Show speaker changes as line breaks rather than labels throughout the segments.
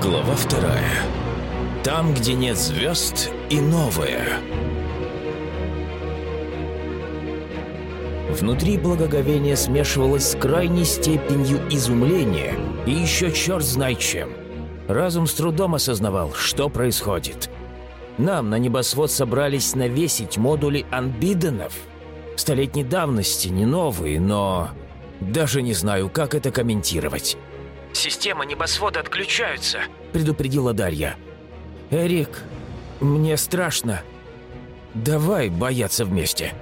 Глава вторая. Там, где нет звезд и новое. Внутри благоговение смешивалось с крайней степенью изумления и еще черт знает чем. Разум с трудом осознавал, что происходит. Нам на небосвод собрались навесить модули анбиденов. Столетней давности, не новые, но... Даже не знаю, как это комментировать.
«Система небосвода отключаются», —
предупредила Дарья. «Эрик, мне страшно. Давай бояться вместе».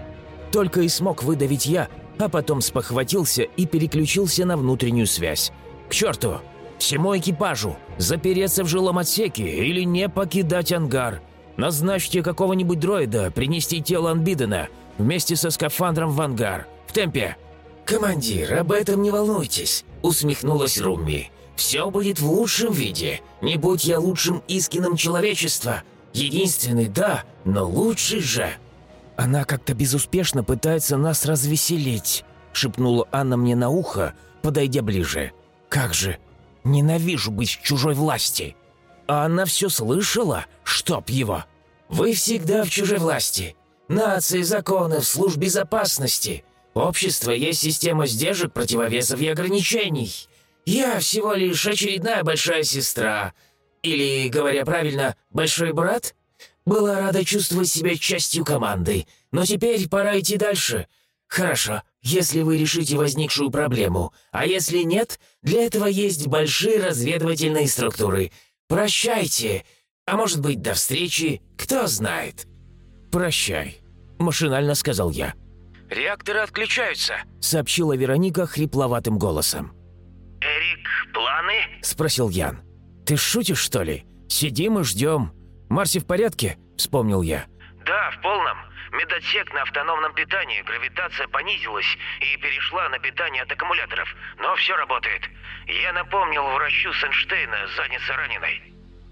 Только и смог выдавить я, а потом спохватился и переключился на внутреннюю связь. «К черту! Всему экипажу! Запереться в жилом отсеке или не покидать ангар! Назначьте какого-нибудь дроида принести тело Анбидена вместе со скафандром в ангар! В темпе!»
«Командир, об этом не волнуйтесь», — усмехнулась Руми. «Все будет в лучшем виде. Не будь я лучшим искином человечества. Единственный, да, но лучший же».
«Она как-то безуспешно пытается нас развеселить», — шепнула Анна мне на ухо, подойдя ближе. «Как же! Ненавижу быть в чужой власти!» А она все слышала, чтоб его.
«Вы всегда в чужой власти. Нации, законы, служб безопасности. Общество есть система сдержек, противовесов и ограничений. Я всего лишь очередная большая сестра. Или, говоря правильно, большой брат?» Была рада чувствовать себя частью команды, но теперь пора идти дальше. Хорошо, если вы решите возникшую проблему, а если нет, для этого есть большие разведывательные структуры. Прощайте, а может быть, до встречи, кто знает».
«Прощай», — машинально сказал я.
«Реакторы отключаются», —
сообщила Вероника хрипловатым голосом.
«Эрик, планы?»
— спросил Ян. «Ты шутишь, что ли? Сидим и ждем. Марси в порядке?» – вспомнил я.
«Да, в полном. Медотсек на автономном питании, гравитация понизилась и перешла на питание от аккумуляторов, но все работает. Я напомнил врачу Сенштейна, задница раненой».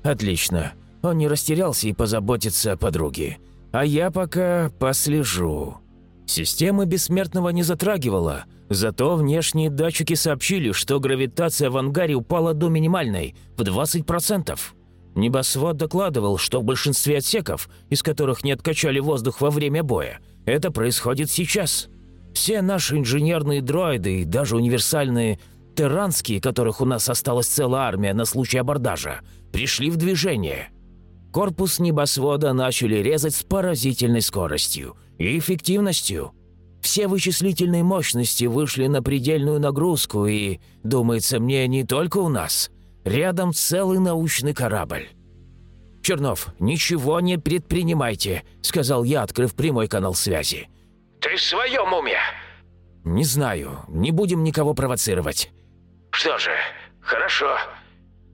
«Отлично. Он не растерялся и позаботится о подруге. А я пока послежу». Система бессмертного не затрагивала, зато внешние датчики сообщили, что гравитация в ангаре упала до минимальной, в 20%. Небосвод докладывал, что в большинстве отсеков, из которых не откачали воздух во время боя, это происходит сейчас. Все наши инженерные дроиды и даже универсальные терранские, которых у нас осталась целая армия на случай абордажа, пришли в движение. Корпус небосвода начали резать с поразительной скоростью и эффективностью. Все вычислительные мощности вышли на предельную нагрузку и, думается мне, не только у нас – Рядом целый научный корабль. «Чернов, ничего не предпринимайте», — сказал я, открыв прямой канал связи.
«Ты в своем уме?»
«Не знаю. Не будем никого провоцировать».
«Что же, хорошо.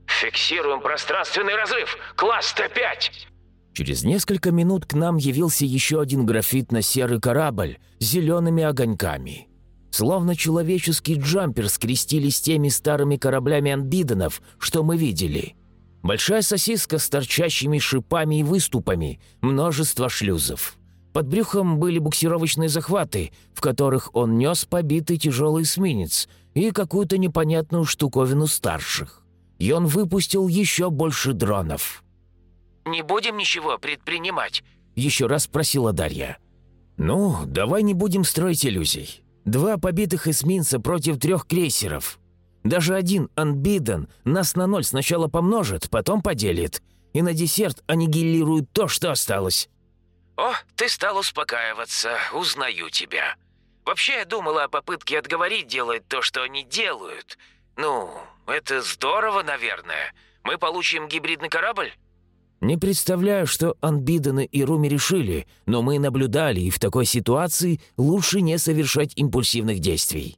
Фиксируем пространственный разрыв. Класс Т-5».
Через несколько минут к нам явился еще один графитно-серый корабль с зелеными огоньками. Словно человеческий джампер скрестились с теми старыми кораблями анбиденов, что мы видели. Большая сосиска с торчащими шипами и выступами, множество шлюзов. Под брюхом были буксировочные захваты, в которых он нес побитый тяжелый эсминец и какую-то непонятную штуковину старших. И он выпустил еще больше дронов.
«Не будем ничего предпринимать?»
– еще раз спросила Дарья. «Ну, давай не будем строить иллюзий. Два побитых эсминца против трех крейсеров. Даже один Unbeaten нас на ноль сначала помножит, потом поделит. И на десерт аннигилирует то, что осталось.
«О, ты стал успокаиваться, узнаю тебя. Вообще я думала о попытке отговорить делать то, что они делают. Ну, это здорово, наверное. Мы получим гибридный корабль?»
Не представляю, что Анбидены и Руми решили, но мы наблюдали, и в такой ситуации лучше не совершать импульсивных действий.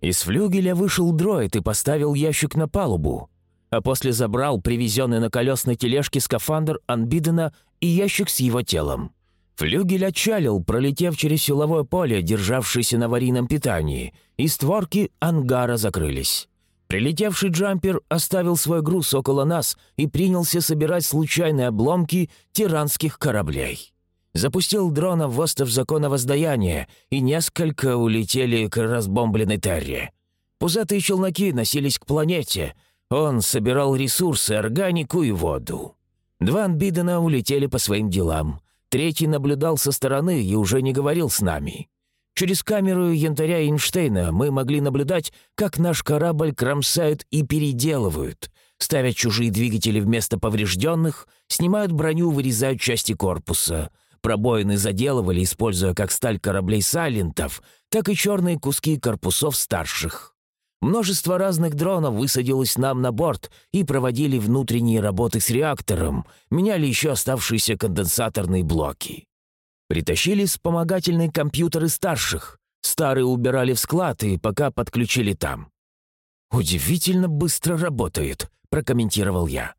Из флюгеля вышел дроид и поставил ящик на палубу, а после забрал привезенный на колесной тележке скафандр Анбидена и ящик с его телом. Флюгель отчалил, пролетев через силовое поле, державшееся на аварийном питании, и створки ангара закрылись. Прилетевший джампер оставил свой груз около нас и принялся собирать случайные обломки тиранских кораблей. Запустил дрона в остов закона воздаяния, и несколько улетели к разбомбленной Терре. Пузатые челноки носились к планете, Он собирал ресурсы, органику и воду. Два Анбидена улетели по своим делам. Третий наблюдал со стороны и уже не говорил с нами. Через камеру янтаря Эйнштейна мы могли наблюдать, как наш корабль кромсают и переделывают, ставят чужие двигатели вместо поврежденных, снимают броню, вырезают части корпуса. Пробоины заделывали, используя как сталь кораблей Сайлентов, так и черные куски корпусов старших. Множество разных дронов высадилось нам на борт и проводили внутренние работы с реактором, меняли еще оставшиеся конденсаторные блоки. Притащили вспомогательные компьютеры старших. Старые убирали в склад и пока подключили там. «Удивительно быстро работает», — прокомментировал я.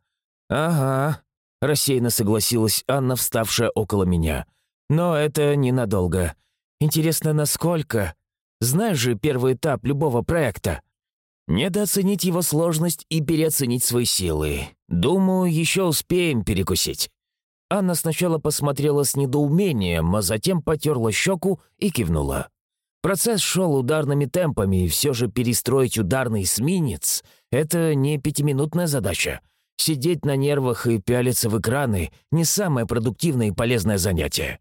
«Ага», — рассеянно согласилась Анна, вставшая около меня. «Но это ненадолго. Интересно, насколько? Знаешь же первый этап любого проекта. Недооценить его сложность и переоценить свои силы. Думаю, еще успеем перекусить». Анна сначала посмотрела с недоумением, а затем потерла щеку и кивнула. Процесс шел ударными темпами, и все же перестроить ударный эсминец — это не пятиминутная задача. Сидеть на нервах и пялиться в экраны — не самое продуктивное и полезное занятие.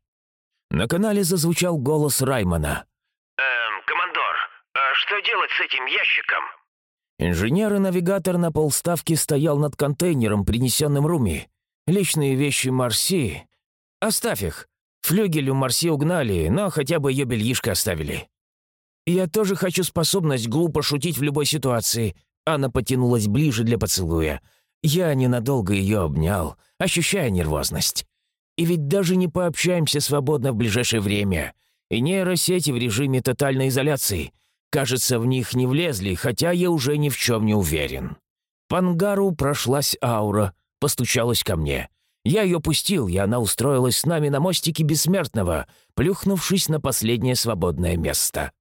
На канале зазвучал голос Раймона.
«Эм, командор, а что делать с этим ящиком?»
Инженер и навигатор на полставки стоял над контейнером, принесенным Руми. Личные вещи Марси... Оставь их. Флюгель у Марси угнали, но хотя бы ее бельишко оставили. Я тоже хочу способность глупо шутить в любой ситуации. Она потянулась ближе для поцелуя. Я ненадолго ее обнял, ощущая нервозность. И ведь даже не пообщаемся свободно в ближайшее время. И нейросети в режиме тотальной изоляции — Кажется, в них не влезли, хотя я уже ни в чем не уверен. По ангару прошлась аура, постучалась ко мне. Я ее пустил, и она устроилась с нами на мостике Бессмертного, плюхнувшись на последнее свободное место.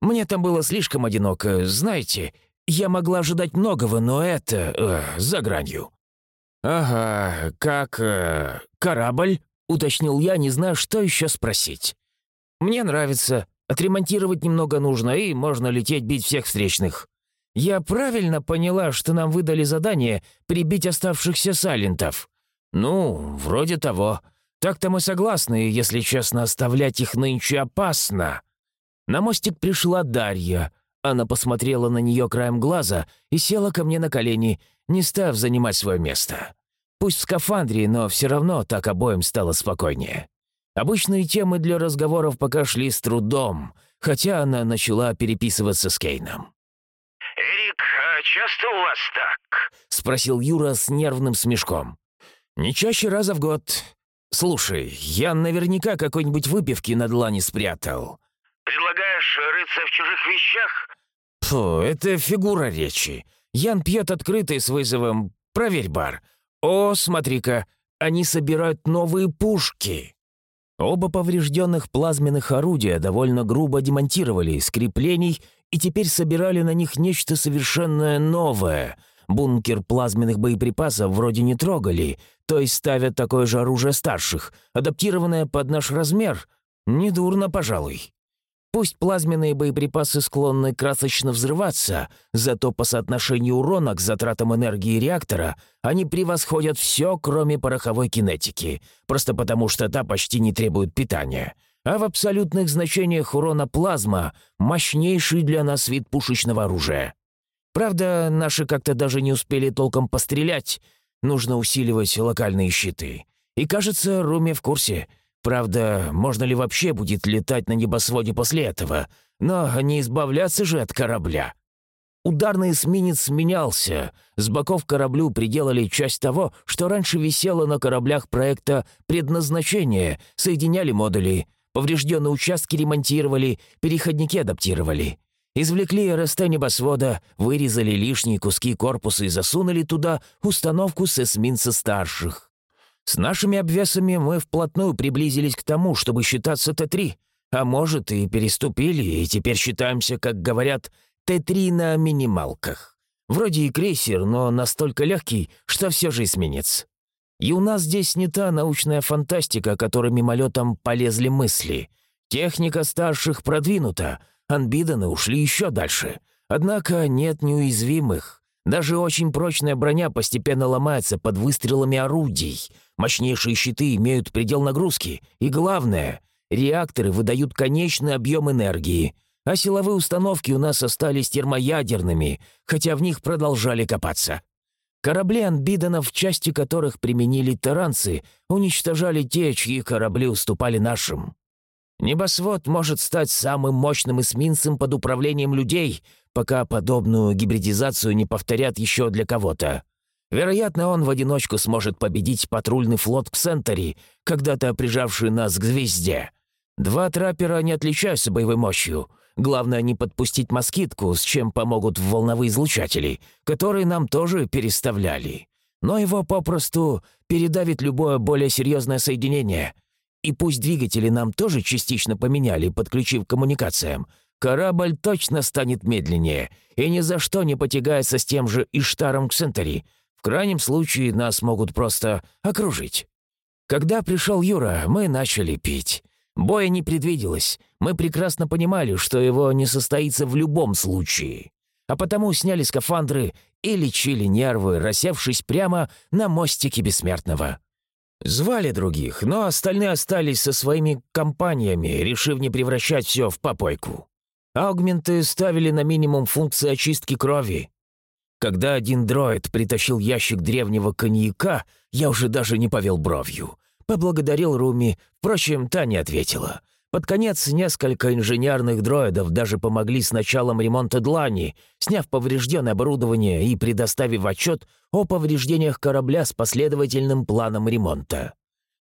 Мне там было слишком одиноко, знаете, я могла ожидать многого, но это... Э, за гранью. «Ага, как... Э, корабль?» — уточнил я, не знаю, что еще спросить. «Мне нравится. Отремонтировать немного нужно, и можно лететь бить всех встречных. Я правильно поняла, что нам выдали задание прибить оставшихся салентов? Ну, вроде того. Так-то мы согласны, если честно, оставлять их нынче опасно. На мостик пришла Дарья. Она посмотрела на нее краем глаза и села ко мне на колени, не став занимать свое место. Пусть в скафандре, но все равно так обоим стало спокойнее. Обычные темы для разговоров пока шли с трудом, хотя она начала переписываться с Кейном.
«Эрик, а часто у вас так?»
— спросил Юра с нервным смешком. «Не чаще раза в год. Слушай, я наверняка какой-нибудь выпивки на длани спрятал».
«Предлагаешь рыться в чужих вещах?»
«Фу, это фигура речи. Ян пьет открытый с вызовом «Проверь бар». О, смотри-ка, они собирают новые пушки». Оба поврежденных плазменных орудия довольно грубо демонтировали из креплений и теперь собирали на них нечто совершенно новое. Бункер плазменных боеприпасов вроде не трогали, то есть ставят такое же оружие старших, адаптированное под наш размер. Недурно, пожалуй. Пусть плазменные боеприпасы склонны красочно взрываться, зато по соотношению урона к затратам энергии реактора они превосходят все, кроме пороховой кинетики, просто потому что та почти не требует питания. А в абсолютных значениях урона плазма — мощнейший для нас вид пушечного оружия. Правда, наши как-то даже не успели толком пострелять, нужно усиливать локальные щиты. И кажется, Руми в курсе — Правда, можно ли вообще будет летать на небосводе после этого? Но не избавляться же от корабля. Ударный эсминец менялся. С боков кораблю приделали часть того, что раньше висело на кораблях проекта «Предназначение», соединяли модули, поврежденные участки ремонтировали, переходники адаптировали. Извлекли РСТ небосвода, вырезали лишние куски корпуса и засунули туда установку с эсминца старших. С нашими обвесами мы вплотную приблизились к тому, чтобы считаться Т-3, а может, и переступили, и теперь считаемся, как говорят, Т-3 на минималках. Вроде и крейсер, но настолько легкий, что все же эсминец. И у нас здесь не та научная фантастика, которой мимолетом полезли мысли. Техника старших продвинута, анбиданы ушли еще дальше. Однако нет неуязвимых. Даже очень прочная броня постепенно ломается под выстрелами орудий. Мощнейшие щиты имеют предел нагрузки. И главное, реакторы выдают конечный объем энергии. А силовые установки у нас остались термоядерными, хотя в них продолжали копаться. Корабли анбиданов, части которых применили таранцы, уничтожали те, чьи корабли уступали нашим. Небосвод может стать самым мощным эсминцем под управлением людей, пока подобную гибридизацию не повторят еще для кого-то. Вероятно, он в одиночку сможет победить патрульный флот Ксентери, когда-то прижавший нас к звезде. Два траппера не отличаются боевой мощью — Главное не подпустить москитку, с чем помогут волновые излучатели, которые нам тоже переставляли. Но его попросту передавит любое более серьезное соединение. И пусть двигатели нам тоже частично поменяли, подключив к коммуникациям, корабль точно станет медленнее и ни за что не потягается с тем же Иштаром Ксентери. В крайнем случае нас могут просто окружить. Когда пришел Юра, мы начали пить. Боя не предвиделось. Мы прекрасно понимали, что его не состоится в любом случае. А потому сняли скафандры и лечили нервы, рассевшись прямо на мостике Бессмертного. Звали других, но остальные остались со своими компаниями, решив не превращать все в попойку. Аугменты ставили на минимум функции очистки крови. Когда один дроид притащил ящик древнего коньяка, я уже даже не повел бровью. Поблагодарил Руми, впрочем, та не ответила. Под конец несколько инженерных дроидов даже помогли с началом ремонта длани, сняв поврежденное оборудование и предоставив отчет о повреждениях корабля с последовательным планом ремонта.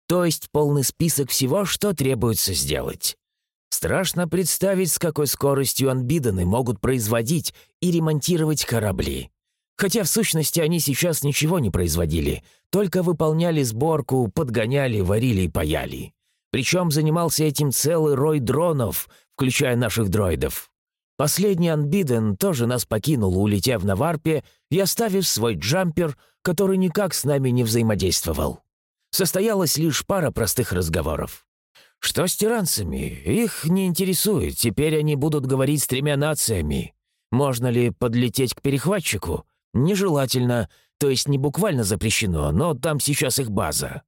То есть полный список всего, что требуется сделать. Страшно представить, с какой скоростью анбиданы могут производить и ремонтировать корабли. Хотя в сущности они сейчас ничего не производили, только выполняли сборку, подгоняли, варили и паяли. Причем занимался этим целый рой дронов, включая наших дроидов. Последний Анбиден тоже нас покинул, улетев на варпе и оставив свой джампер, который никак с нами не взаимодействовал. Состоялась лишь пара простых разговоров. Что с тиранцами? Их не интересует, теперь они будут говорить с тремя нациями. Можно ли подлететь к перехватчику? Нежелательно, то есть не буквально запрещено, но там сейчас их база.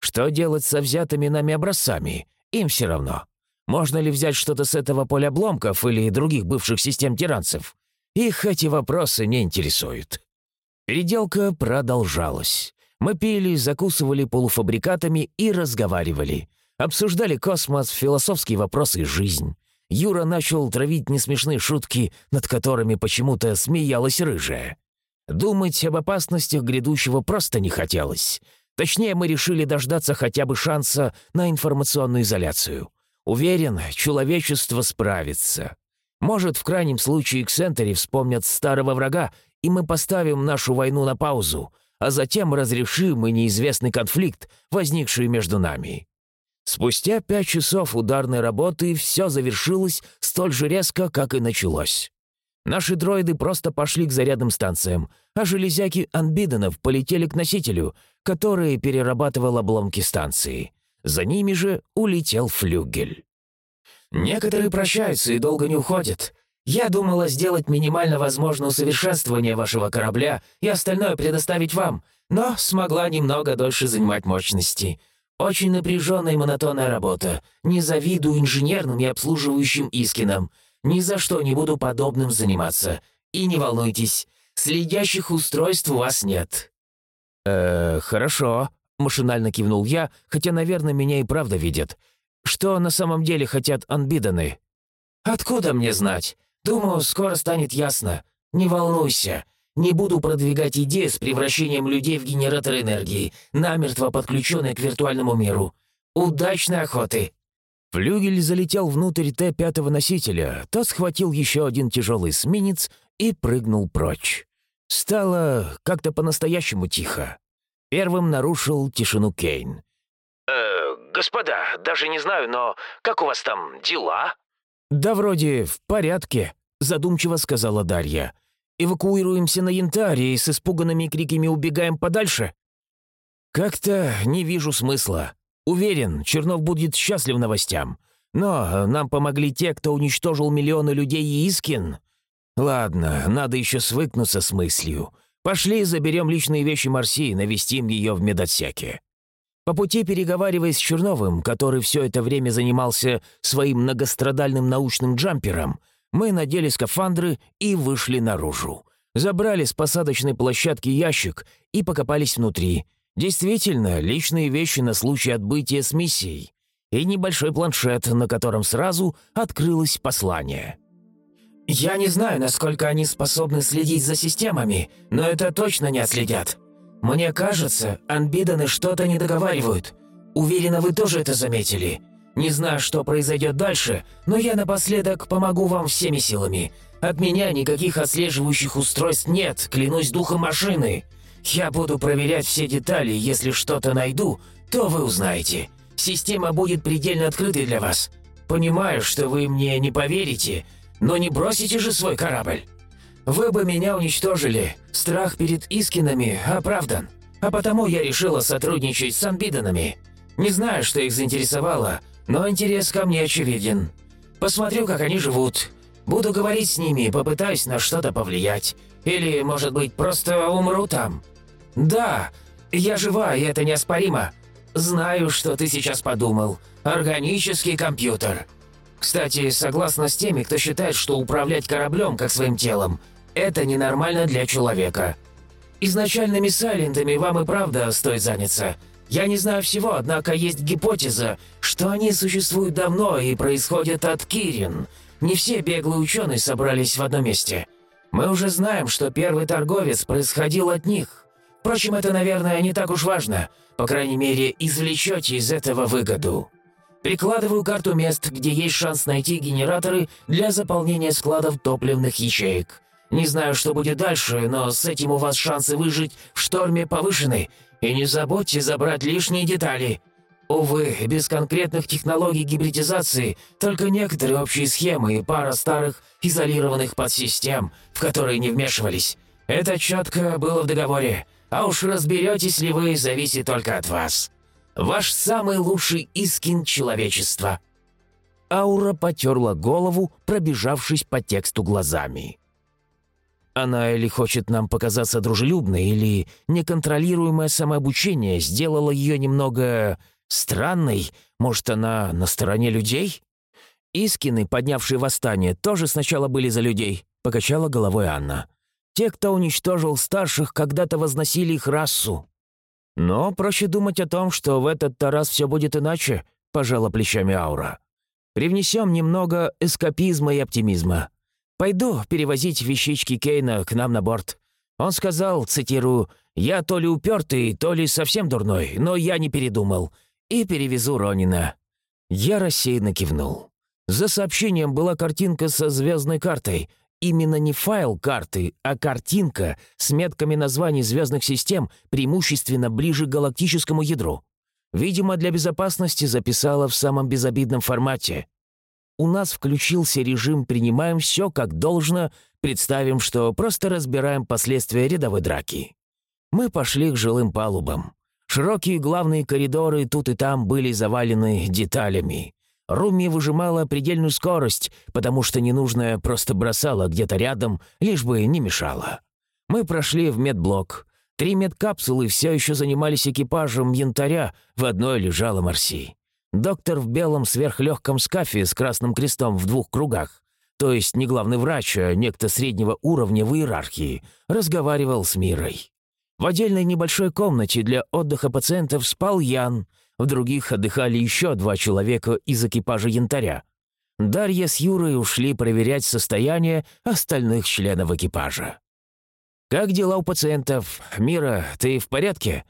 Что делать со взятыми нами образцами? Им все равно. Можно ли взять что-то с этого поля обломков или других бывших систем тиранцев? Их эти вопросы не интересуют. Переделка продолжалась. Мы пили, закусывали полуфабрикатами и разговаривали. Обсуждали космос, философские вопросы и жизнь. Юра начал травить несмешные шутки, над которыми почему-то смеялась рыжая. Думать об опасностях грядущего просто не хотелось. Точнее, мы решили дождаться хотя бы шанса на информационную изоляцию. Уверен, человечество справится. Может, в крайнем случае Ксентери вспомнят старого врага, и мы поставим нашу войну на паузу, а затем разрешим и неизвестный конфликт, возникший между нами. Спустя пять часов ударной работы все завершилось столь же резко, как и началось. Наши дроиды просто пошли к зарядным станциям, а железяки анбиденов полетели к носителю, который перерабатывал обломки станции. За ними же улетел флюгель.
«Некоторые прощаются и долго не уходят. Я думала сделать минимально возможное усовершенствование вашего корабля и остальное предоставить вам, но смогла немного дольше занимать мощности. Очень напряженная и монотонная работа. Не завидую инженерным и обслуживающим Искинам. Ни за что не буду подобным заниматься. И не волнуйтесь, следящих устройств у вас нет».
«Э, хорошо», — машинально кивнул я, хотя, наверное, меня и правда видят. «Что на самом деле хотят анбиданы?»
«Откуда мне знать? Думаю, скоро станет ясно. Не волнуйся. Не буду продвигать идею с превращением людей в генератор энергии, намертво подключенные к виртуальному миру. Удачной охоты!»
Флюгель залетел внутрь Т-5 носителя, тот схватил еще один тяжелый эсминец и прыгнул прочь. Стало как-то по-настоящему тихо. Первым нарушил тишину Кейн.
«Э, господа, даже не знаю, но как у вас там дела?»
«Да вроде в порядке», — задумчиво сказала Дарья. «Эвакуируемся на Янтарь и с испуганными криками убегаем подальше?» «Как-то не вижу смысла. Уверен, Чернов будет счастлив новостям. Но нам помогли те, кто уничтожил миллионы людей и Искин. Ладно, надо еще свыкнуться с мыслью. Пошли, заберем личные вещи Марси и навестим ее в медотсеке. По пути, переговариваясь с Черновым, который все это время занимался своим многострадальным научным джампером, мы надели скафандры и вышли наружу. Забрали с посадочной площадки ящик и покопались внутри. Действительно, личные вещи на случай отбытия с миссией. И небольшой планшет, на котором сразу открылось послание.
«Я не знаю, насколько они способны следить за системами, но это точно не отследят. Мне кажется, анбиданы что-то не договаривают. Уверена, вы тоже это заметили. Не знаю, что произойдет дальше, но я напоследок помогу вам всеми силами. От меня никаких отслеживающих устройств нет, клянусь духом машины. Я буду проверять все детали, если что-то найду, то вы узнаете. Система будет предельно открытой для вас. Понимаю, что вы мне не поверите, но не бросите же свой корабль. Вы бы меня уничтожили. Страх перед Искинами оправдан. А потому я решила сотрудничать с Анбиданами. Не знаю, что их заинтересовало, но интерес ко мне очевиден. Посмотрю, как они живут. Буду говорить с ними, попытаюсь на что-то повлиять. Или, может быть, просто умру там. Да, я жива, и это неоспоримо. Знаю, что ты сейчас подумал. Органический компьютер. Кстати, согласна с теми, кто считает, что управлять кораблем, как своим телом, это ненормально для человека. Изначальными сайлентами вам и правда стоит заняться. Я не знаю всего, однако есть гипотеза, что они существуют давно и происходят от Кирин. Не все беглые ученые собрались в одном месте. Мы уже знаем, что первый торговец происходил от них. Впрочем, это, наверное, не так уж важно. По крайней мере, извлечете из этого выгоду. Прикладываю карту мест, где есть шанс найти генераторы для заполнения складов топливных ячеек. Не знаю, что будет дальше, но с этим у вас шансы выжить в шторме повышены. И не забудьте забрать лишние детали. Увы, без конкретных технологий гибридизации только некоторые общие схемы и пара старых изолированных подсистем, в которые не вмешивались. Это четко было в договоре. А уж разберетесь ли вы, зависит только от вас. Ваш самый лучший искин человечества».
Аура потерла голову, пробежавшись по тексту глазами. Она или хочет нам показаться дружелюбной, или неконтролируемое самообучение сделало ее немного странной. Может, она на стороне людей? Искины, поднявшие восстание, тоже сначала были за людей, покачала головой Анна. Те, кто уничтожил старших, когда-то возносили их расу. Но проще думать о том, что в этот-то раз все будет иначе, пожала плечами Аура. Привнесем немного эскапизма и оптимизма. Пойду перевозить вещички Кейна к нам на борт. Он сказал, цитирую, «Я то ли упертый, то ли совсем дурной, но я не передумал. И перевезу Ронина». Я рассеянно кивнул. За сообщением была картинка со звездной картой. Именно не файл карты, а картинка с метками названий звездных систем, преимущественно ближе к галактическому ядру. Видимо, для безопасности записала в самом безобидном формате. У нас включился режим «принимаем все как должно», представим, что просто разбираем последствия рядовой драки. Мы пошли к жилым палубам. Широкие главные коридоры тут и там были завалены деталями. Руми выжимала предельную скорость, потому что ненужное просто бросала где-то рядом, лишь бы не мешало. Мы прошли в медблок. Три медкапсулы все еще занимались экипажем янтаря, в одной лежала Марси. Доктор в белом сверхлегком скафе с красным крестом в двух кругах, то есть не главный врач, а некто среднего уровня в иерархии, разговаривал с Мирой. В отдельной небольшой комнате для отдыха пациентов спал Ян, в других отдыхали еще два человека из экипажа янтаря. Дарья с Юрой ушли проверять состояние остальных членов экипажа. «Как дела у пациентов? Мира, ты в порядке?»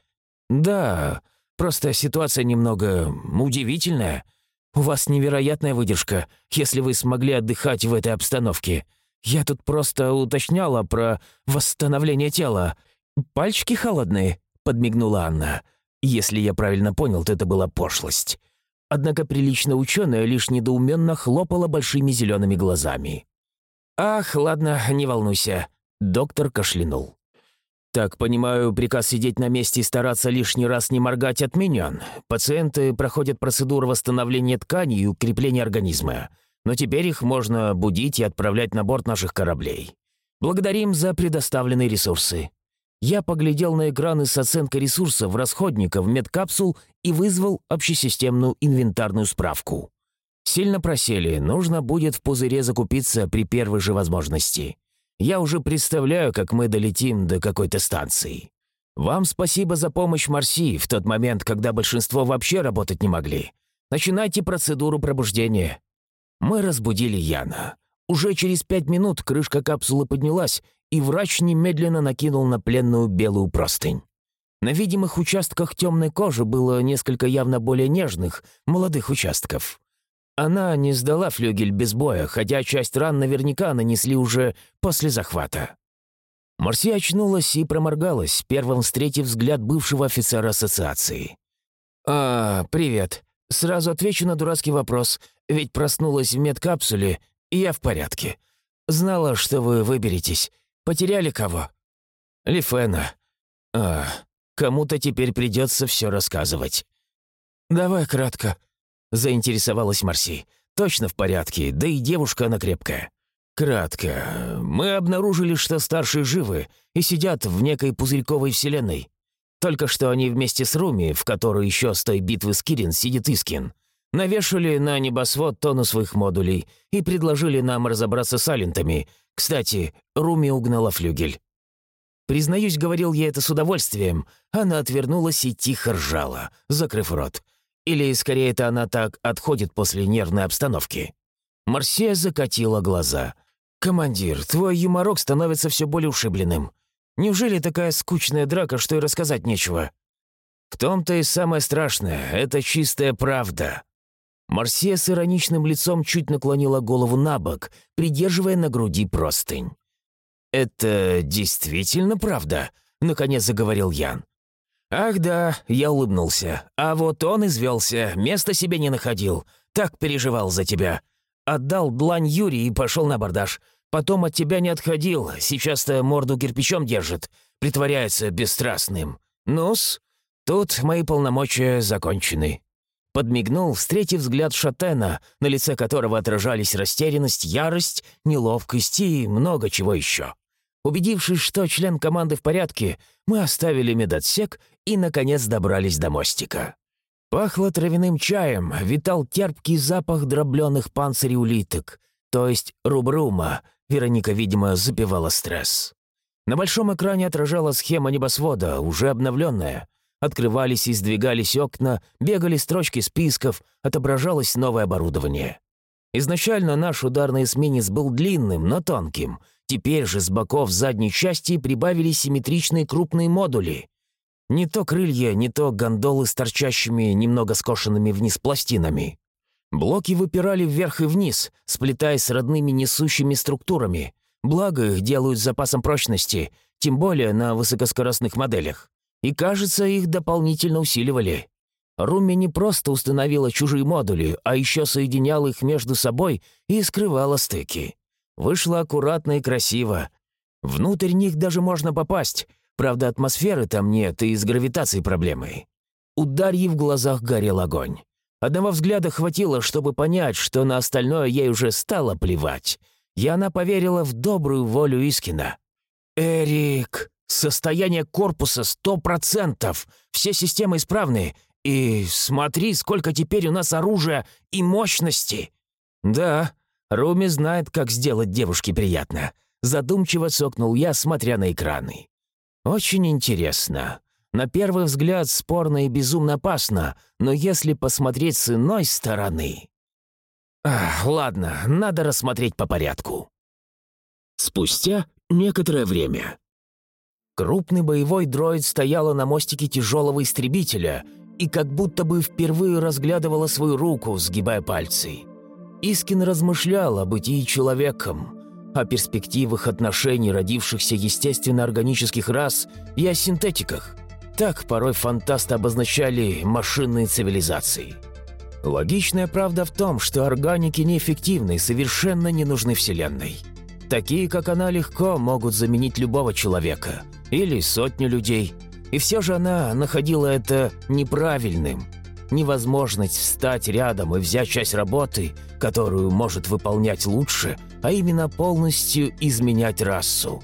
«Да, Просто ситуация немного удивительная. У вас невероятная выдержка, если вы смогли отдыхать в этой обстановке. Я тут просто уточняла про восстановление тела. Пальчики холодные», — подмигнула Анна. «Если я правильно понял, то это была пошлость». Однако прилично ученая лишь недоуменно хлопала большими зелеными глазами. «Ах, ладно, не волнуйся», — доктор кашлянул. «Так, понимаю, приказ сидеть на месте и стараться лишний раз не моргать отменен. Пациенты проходят процедуру восстановления тканей и укрепления организма. Но теперь их можно будить и отправлять на борт наших кораблей. Благодарим за предоставленные ресурсы. Я поглядел на экраны с оценкой ресурсов расходников медкапсул и вызвал общесистемную инвентарную справку. Сильно просели, нужно будет в пузыре закупиться при первой же возможности. Я уже представляю, как мы долетим до какой-то станции. Вам спасибо за помощь Марси в тот момент, когда большинство вообще работать не могли. Начинайте процедуру пробуждения». Мы разбудили Яна. Уже через пять минут крышка капсулы поднялась, и врач немедленно накинул на пленную белую простынь. На видимых участках темной кожи было несколько явно более нежных, молодых участков. Она не сдала флюгель без боя, хотя часть ран наверняка нанесли уже после захвата. Марси очнулась и проморгалась, первым встретив взгляд бывшего офицера ассоциации. «А, привет. Сразу отвечу на дурацкий вопрос, ведь проснулась в медкапсуле, я в порядке. Знала, что вы выберетесь. Потеряли кого?» «Лифена. А, кому-то теперь придется все рассказывать». «Давай кратко», заинтересовалась Марси. «Точно в порядке, да и девушка она крепкая». «Кратко. Мы обнаружили, что старшие живы и сидят в некой пузырьковой вселенной. Только что они вместе с Руми, в которой еще с той битвы с Кирин сидит Искин, навешали на небосвод тонну своих модулей и предложили нам разобраться с алентами. Кстати, Руми угнала флюгель». Признаюсь, говорил я это с удовольствием. Она отвернулась и тихо ржала, закрыв рот. Или, скорее, это она так отходит после нервной обстановки?» Марсия закатила глаза. «Командир, твой юморок становится все более ушибленным. Неужели такая скучная драка, что и рассказать нечего?» «В том-то и самое страшное. Это чистая правда». Марсия с ироничным лицом чуть наклонила голову на бок, придерживая на груди простынь. «Это действительно правда?» — наконец заговорил Ян. «Ах да», — я улыбнулся. «А вот он извелся, места себе не находил. Так переживал за тебя. Отдал длань Юрий и пошел на абордаж. Потом от тебя не отходил, сейчас-то морду кирпичом держит. Притворяется бесстрастным. Ну-с, тут мои полномочия закончены». Подмигнул, встретив взгляд Шатена, на лице которого отражались растерянность, ярость, неловкость и много чего еще. Убедившись, что член команды в порядке, мы оставили медотсек и, наконец, добрались до мостика. Пахло травяным чаем, витал терпкий запах дробленых панцирей улиток, то есть рубрума. Вероника, видимо, запивала стресс. На большом экране отражала схема небосвода, уже обновленная. Открывались и сдвигались окна, бегали строчки списков, отображалось новое оборудование. Изначально наш ударный эсминец был длинным, но тонким. Теперь же с боков задней части прибавились симметричные крупные модули. Не то крылья, не то гондолы с торчащими, немного скошенными вниз пластинами. Блоки выпирали вверх и вниз, сплетаясь с родными несущими структурами. Благо их делают с запасом прочности, тем более на высокоскоростных моделях. И, кажется, их дополнительно усиливали. Руми не просто установила чужие модули, а еще соединяла их между собой и скрывала стыки. Вышло аккуратно и красиво. Внутрь них даже можно попасть, Правда, атмосферы там нет, и с гравитацией проблемы. У Дарьи в глазах горел огонь. Одного взгляда хватило, чтобы понять, что на остальное ей уже стало плевать. И она поверила в добрую волю Искина. «Эрик, состояние корпуса сто процентов, все системы исправны, и смотри, сколько теперь у нас оружия и мощности!» «Да, Руми знает, как сделать девушке приятно», задумчиво сокнул я, смотря на экраны. Очень интересно. На первый взгляд спорно и безумно опасно, но если посмотреть с иной стороны... Ах, ладно, надо рассмотреть по порядку. Спустя некоторое время. Крупный боевой дроид стояла на мостике тяжелого истребителя и как будто бы впервые разглядывала свою руку, сгибая пальцы. Искин размышлял о бытии человеком, о перспективах отношений родившихся естественно-органических рас и о синтетиках. Так порой фантасты обозначали машинные цивилизации. Логичная правда в том, что органики неэффективны и совершенно не нужны Вселенной. Такие, как она, легко могут заменить любого человека или сотню людей. И все же она находила это неправильным. Невозможность встать рядом и взять часть работы, которую может выполнять лучше – а именно полностью изменять расу.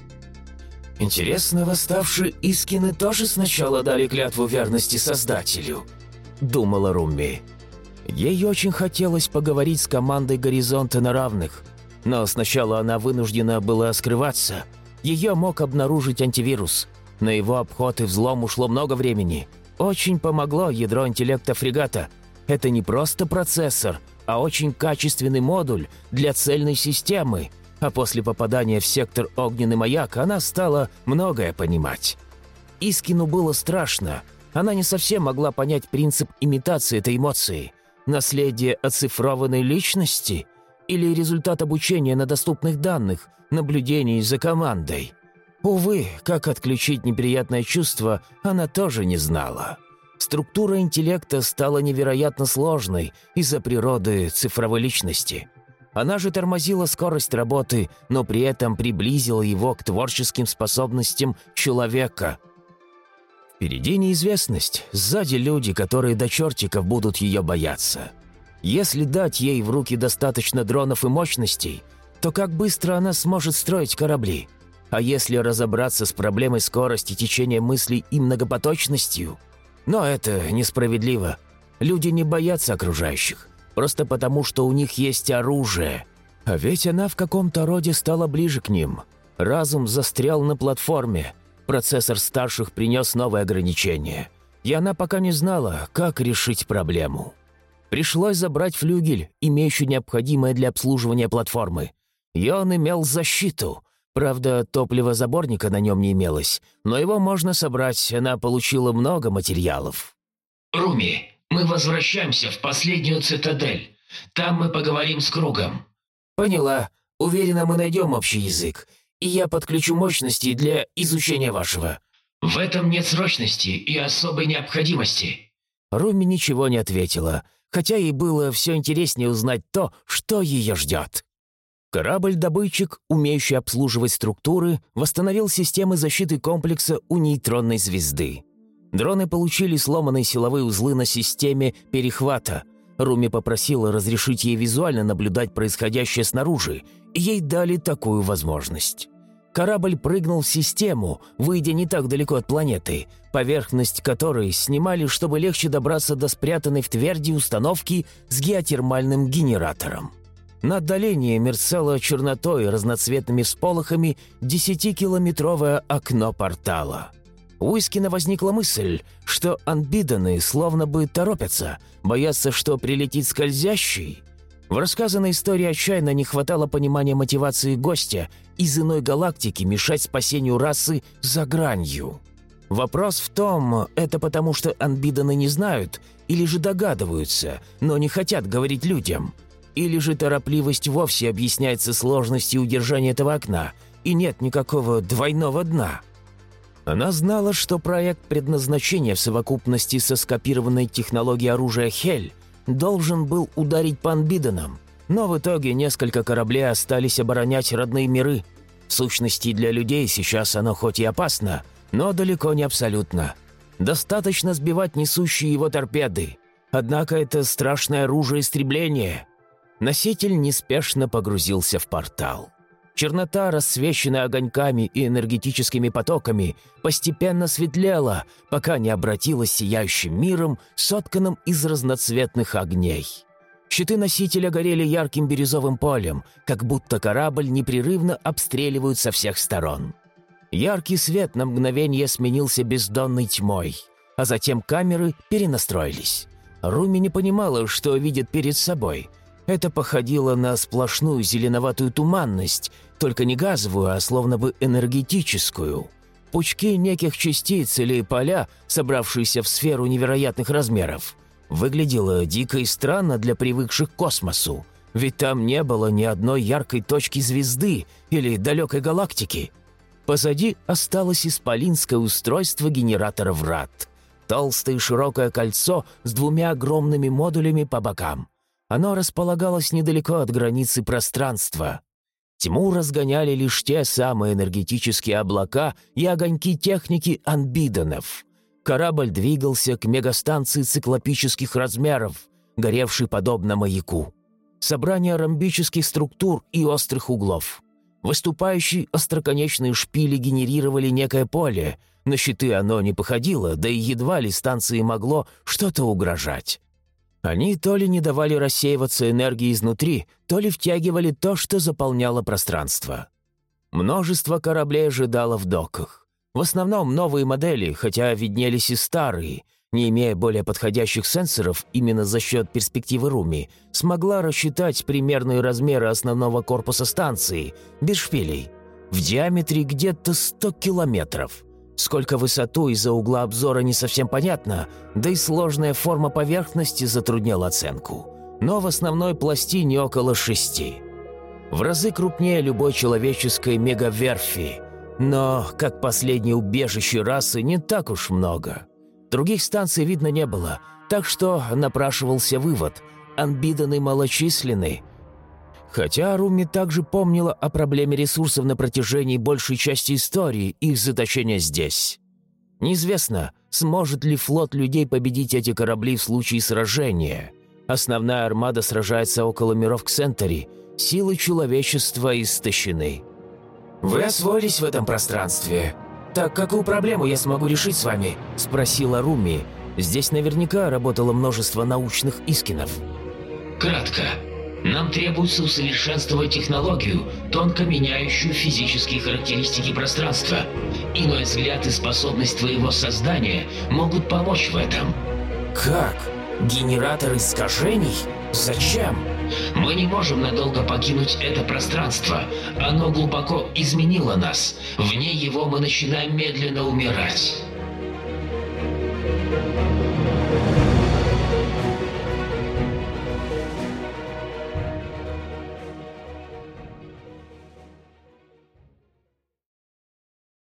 «Интересно, восставшие Искины тоже сначала дали клятву верности Создателю?»
– думала Румми. Ей очень хотелось поговорить с командой «Горизонта» на равных, но сначала она вынуждена была скрываться. Ее мог обнаружить антивирус. На его обход и взлом ушло много времени. Очень помогло ядро интеллекта фрегата. Это не просто процессор, а очень качественный модуль для цельной системы. А после попадания в сектор «Огненный маяк» она стала многое понимать. Искину было страшно. Она не совсем могла понять принцип имитации этой эмоции. Наследие оцифрованной личности или результат обучения на доступных данных, наблюдений за командой. Увы, как отключить неприятное чувство, она тоже не знала. Структура интеллекта стала невероятно сложной из-за природы цифровой личности. Она же тормозила скорость работы, но при этом приблизила его к творческим способностям человека. Впереди неизвестность, сзади люди, которые до чертиков будут ее бояться. Если дать ей в руки достаточно дронов и мощностей, то как быстро она сможет строить корабли? А если разобраться с проблемой скорости течения мыслей и многопоточностью? Но это несправедливо. Люди не боятся окружающих, просто потому что у них есть оружие. А ведь она в каком-то роде стала ближе к ним. Разум застрял на платформе – Процессор старших принес новые ограничения, и она пока не знала, как решить проблему. Пришлось забрать флюгель, имеющий необходимое для обслуживания платформы. И он имел защиту. Правда, топливозаборника на нем не имелось, но его можно собрать, она получила много материалов.
«Руми, мы возвращаемся в последнюю цитадель. Там мы поговорим с Кругом». «Поняла. Уверена, мы найдем общий язык и я подключу мощности для изучения вашего». «В этом нет срочности и особой необходимости».
Руми ничего не ответила, хотя ей было все интереснее узнать то, что ее ждет. Корабль-добытчик, умеющий обслуживать структуры, восстановил системы защиты комплекса у нейтронной звезды. Дроны получили сломанные силовые узлы на системе перехвата. Руми попросила разрешить ей визуально наблюдать происходящее снаружи, и ей дали такую возможность. Корабль прыгнул в систему, выйдя не так далеко от планеты, поверхность которой снимали, чтобы легче добраться до спрятанной в тверди установки с геотермальным генератором. На отдалении мерцало чернотой разноцветными всполохами десятикилометровое окно портала. У Искина возникла мысль, что анбиданы словно бы торопятся, боятся, что прилетит скользящий – в рассказанной истории отчаянно не хватало понимания мотивации гостя из иной галактики мешать спасению расы за гранью. Вопрос в том, это потому что анбиданы не знают или же догадываются, но не хотят говорить людям. Или же торопливость вовсе объясняется сложностью удержания этого окна, и нет никакого двойного дна. Она знала, что проект предназначения в совокупности со скопированной технологией оружия «Хель» должен был ударить по Анбиденам, но в итоге несколько кораблей остались оборонять родные миры. В сущности, для людей сейчас оно хоть и опасно, но далеко не абсолютно. Достаточно сбивать несущие его торпеды. Однако это страшное оружие истребления. Носитель неспешно погрузился в портал. Чернота, рассвеченная огоньками и энергетическими потоками, постепенно светлела, пока не обратилась сияющим миром, сотканным из разноцветных огней. Щиты носителя горели ярким бирюзовым полем, как будто корабль непрерывно обстреливают со всех сторон. Яркий свет на мгновение сменился бездонной тьмой, а затем камеры перенастроились. Руми не понимала, что видит перед собой – это походило на сплошную зеленоватую туманность, только не газовую, а словно бы энергетическую. Пучки неких частиц или поля, собравшиеся в сферу невероятных размеров. Выглядело дико и странно для привыкших к космосу, ведь там не было ни одной яркой точки звезды или далекой галактики. Позади осталось исполинское устройство генератора врат. Толстое широкое кольцо с двумя огромными модулями по бокам – оно располагалось недалеко от границы пространства. Тьму разгоняли лишь те самые энергетические облака и огоньки техники анбидонов. Корабль двигался к мегастанции циклопических размеров, горевшей подобно маяку. собрание ромбических структур и острых углов. Выступающие остроконечные шпили генерировали некое поле, на щиты оно не походило, да и едва ли станции могло что-то угрожать. Они то ли не давали рассеиваться энергии изнутри, то ли втягивали то, что заполняло пространство. Множество кораблей ожидало в доках. В основном новые модели, хотя виднелись и старые, не имея более подходящих сенсоров именно за счет перспективы Руми, смогла рассчитать примерные размеры основного корпуса станции, без шпилей, в диаметре где-то 100 километров. Сколько высоту из-за угла обзора не совсем понятно, да и сложная форма поверхности затрудняла оценку. Но в основной пластине около шести. В разы крупнее любой человеческой мегаверфи, но, как последнее убежище расы, не так уж много. Других станций видно не было, так что напрашивался вывод – анбиданы малочисленны – Хотя Руми также помнила о проблеме ресурсов на протяжении большей части истории их заточения здесь. Неизвестно, сможет ли флот людей победить эти корабли в случае сражения. Основная армада сражается около миров Ксентери, силы человечества истощены.
«Вы освоились в этом пространстве. Так какую проблему я смогу решить с вами?»
– спросила Руми. Здесь наверняка работало множество научных искинов.
«Кратко. Нам требуется усовершенствовать технологию, тонко меняющую физические характеристики пространства. И мой взгляд и способность твоего создания могут помочь в этом.
Как? Генератор искажений? Зачем?
Мы не можем надолго покинуть это пространство. Оно глубоко изменило нас. Вне его мы начинаем медленно умирать.